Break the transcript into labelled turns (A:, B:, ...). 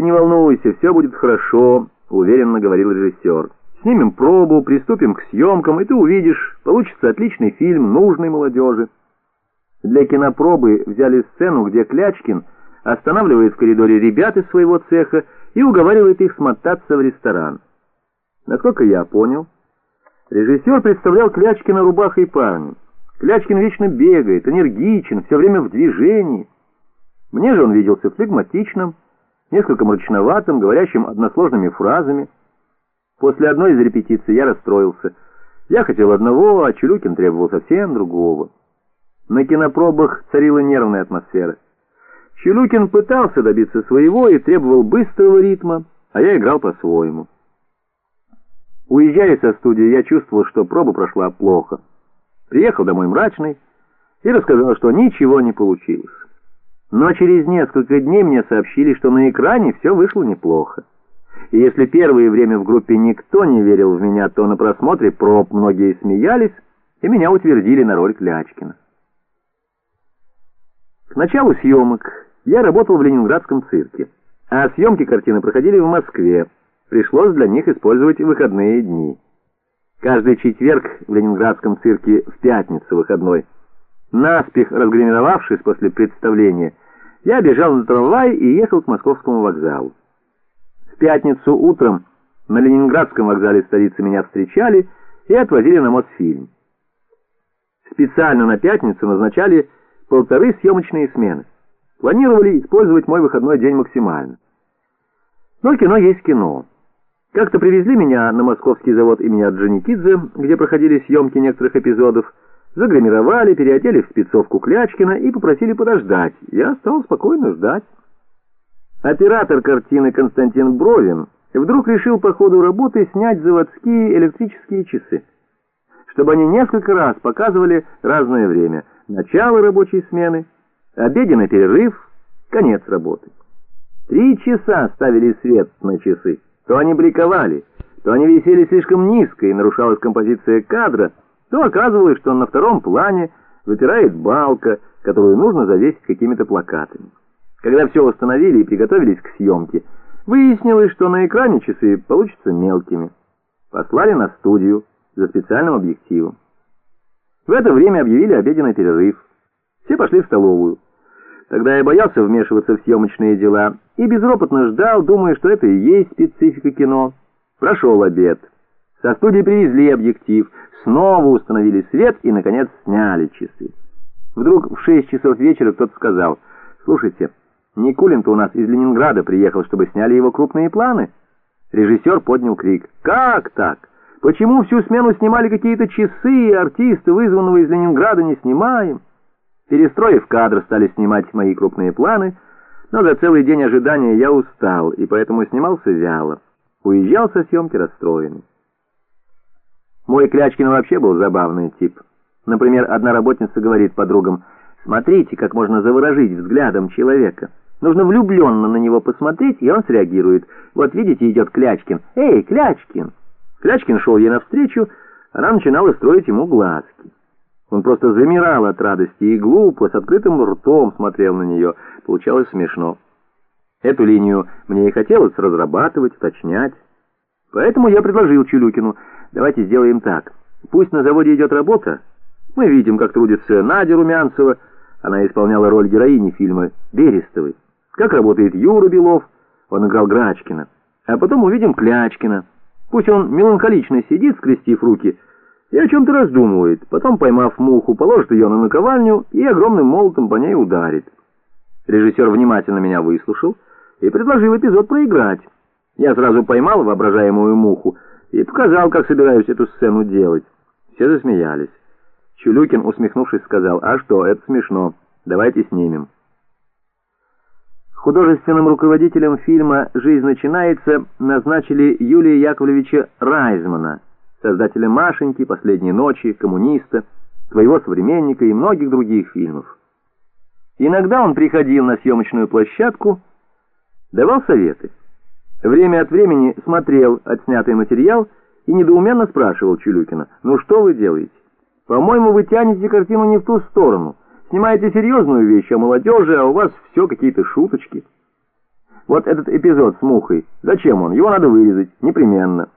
A: «Ты не волнуйся, все будет хорошо», — уверенно говорил режиссер. «Снимем пробу, приступим к съемкам, и ты увидишь, получится отличный фильм, нужный молодежи». Для кинопробы взяли сцену, где Клячкин останавливает в коридоре ребят из своего цеха и уговаривает их смотаться в ресторан. Насколько я понял, режиссер представлял Клячкина рубахой парнем. Клячкин вечно бегает, энергичен, все время в движении. Мне же он виделся флегматичным, несколько мрачноватым, говорящим односложными фразами. После одной из репетиций я расстроился. Я хотел одного, а Чулюкин требовал совсем другого. На кинопробах царила нервная атмосфера. Чулюкин пытался добиться своего и требовал быстрого ритма, а я играл по-своему. Уезжая со студии, я чувствовал, что проба прошла плохо. Приехал домой мрачный и рассказал, что ничего не получилось. Но через несколько дней мне сообщили, что на экране все вышло неплохо. И если первое время в группе никто не верил в меня, то на просмотре проб многие смеялись, и меня утвердили на роль Клячкина. К началу съемок я работал в Ленинградском цирке, а съемки картины проходили в Москве. Пришлось для них использовать выходные дни. Каждый четверг в Ленинградском цирке в пятницу выходной. Наспех разгримировавшись после представления, я бежал на трамвай и ехал к московскому вокзалу. В пятницу утром на Ленинградском вокзале столицы меня встречали и отвозили на Мосфильм. Специально на пятницу назначали полторы съемочные смены. Планировали использовать мой выходной день максимально. Но кино есть кино. Как-то привезли меня на московский завод имени Орджоникидзе, где проходили съемки некоторых эпизодов, загримировали, переодели в спецовку Клячкина и попросили подождать. Я стал спокойно ждать. Оператор картины Константин Бровин вдруг решил по ходу работы снять заводские электрические часы, чтобы они несколько раз показывали разное время. Начало рабочей смены, обеденный перерыв, конец работы. Три часа ставили свет на часы. То они бликовали, то они висели слишком низко и нарушалась композиция кадра, то оказывалось, что на втором плане выпирает балка, которую нужно завесить какими-то плакатами. Когда все установили и приготовились к съемке, выяснилось, что на экране часы получатся мелкими. Послали на студию за специальным объективом. В это время объявили обеденный перерыв. Все пошли в столовую. Тогда я боялся вмешиваться в съемочные дела и безропотно ждал, думая, что это и есть специфика кино. Прошел обед. Со студии привезли объектив, снова установили свет и, наконец, сняли часы. Вдруг в шесть часов вечера кто-то сказал, «Слушайте, Никулин-то у нас из Ленинграда приехал, чтобы сняли его крупные планы». Режиссер поднял крик, «Как так? Почему всю смену снимали какие-то часы, и артисты, вызванного из Ленинграда, не снимаем?» Перестроив кадр, стали снимать мои крупные планы, но за целый день ожидания я устал, и поэтому снимался вяло. Уезжал со съемки расстроенный. Мой Клячкин вообще был забавный тип. Например, одна работница говорит подругам, «Смотрите, как можно заворожить взглядом человека. Нужно влюбленно на него посмотреть, и он среагирует. Вот видите, идет Клячкин. Эй, Клячкин!» Клячкин шел ей навстречу, она начинала строить ему глазки. Он просто замирал от радости и глупо, с открытым ртом смотрел на нее. Получалось смешно. Эту линию мне и хотелось разрабатывать, уточнять. Поэтому я предложил Чулюкину, давайте сделаем так. Пусть на заводе идет работа. Мы видим, как трудится Надя Румянцева. Она исполняла роль героини фильма «Берестовой». Как работает Юра Белов. Он играл Грачкина. А потом увидим Клячкина. Пусть он меланхолично сидит, скрестив руки, и о чем-то раздумывает. Потом, поймав муху, положит ее на наковальню и огромным молотом по ней ударит. Режиссер внимательно меня выслушал и предложил эпизод проиграть. Я сразу поймал воображаемую муху и показал, как собираюсь эту сцену делать. Все засмеялись. Чулюкин, усмехнувшись, сказал, «А что, это смешно. Давайте снимем». Художественным руководителем фильма «Жизнь начинается» назначили Юлия Яковлевича Райзмана, создателя «Машеньки», «Последней ночи», «Коммуниста», «Твоего современника» и многих других фильмов. Иногда он приходил на съемочную площадку, давал советы. Время от времени смотрел отснятый материал и недоуменно спрашивал Чулюкина, «Ну что вы делаете? По-моему, вы тянете картину не в ту сторону. Снимаете серьезную вещь о молодежи, а у вас все какие-то шуточки». Вот этот эпизод с мухой. Зачем он? Его надо вырезать. Непременно.